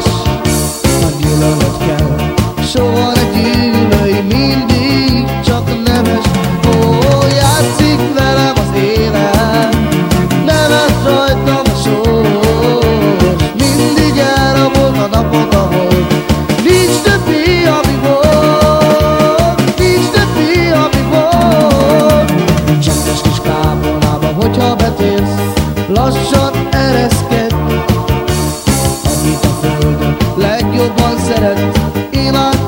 vez. szeret, én a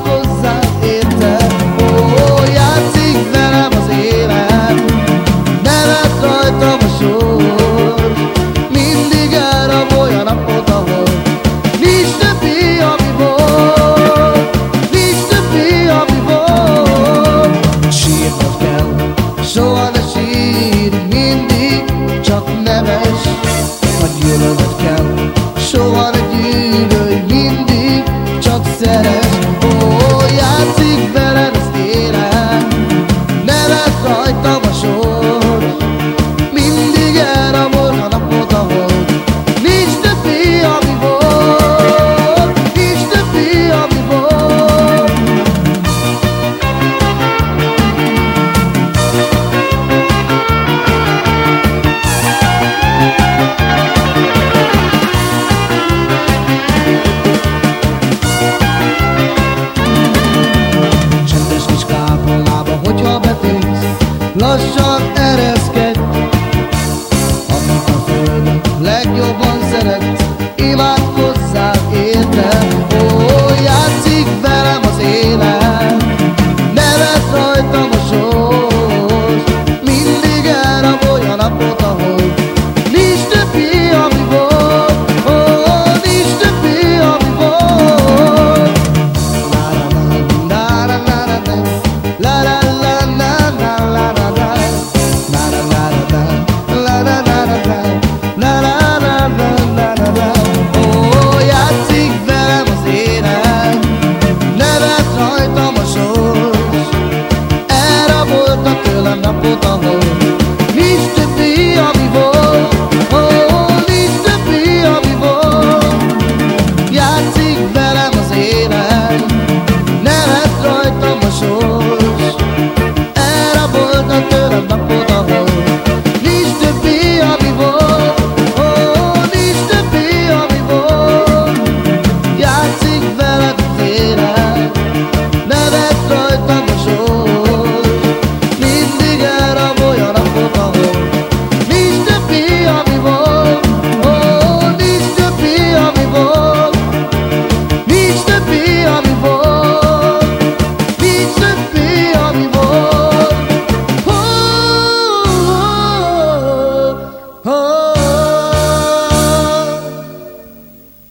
Oxóssi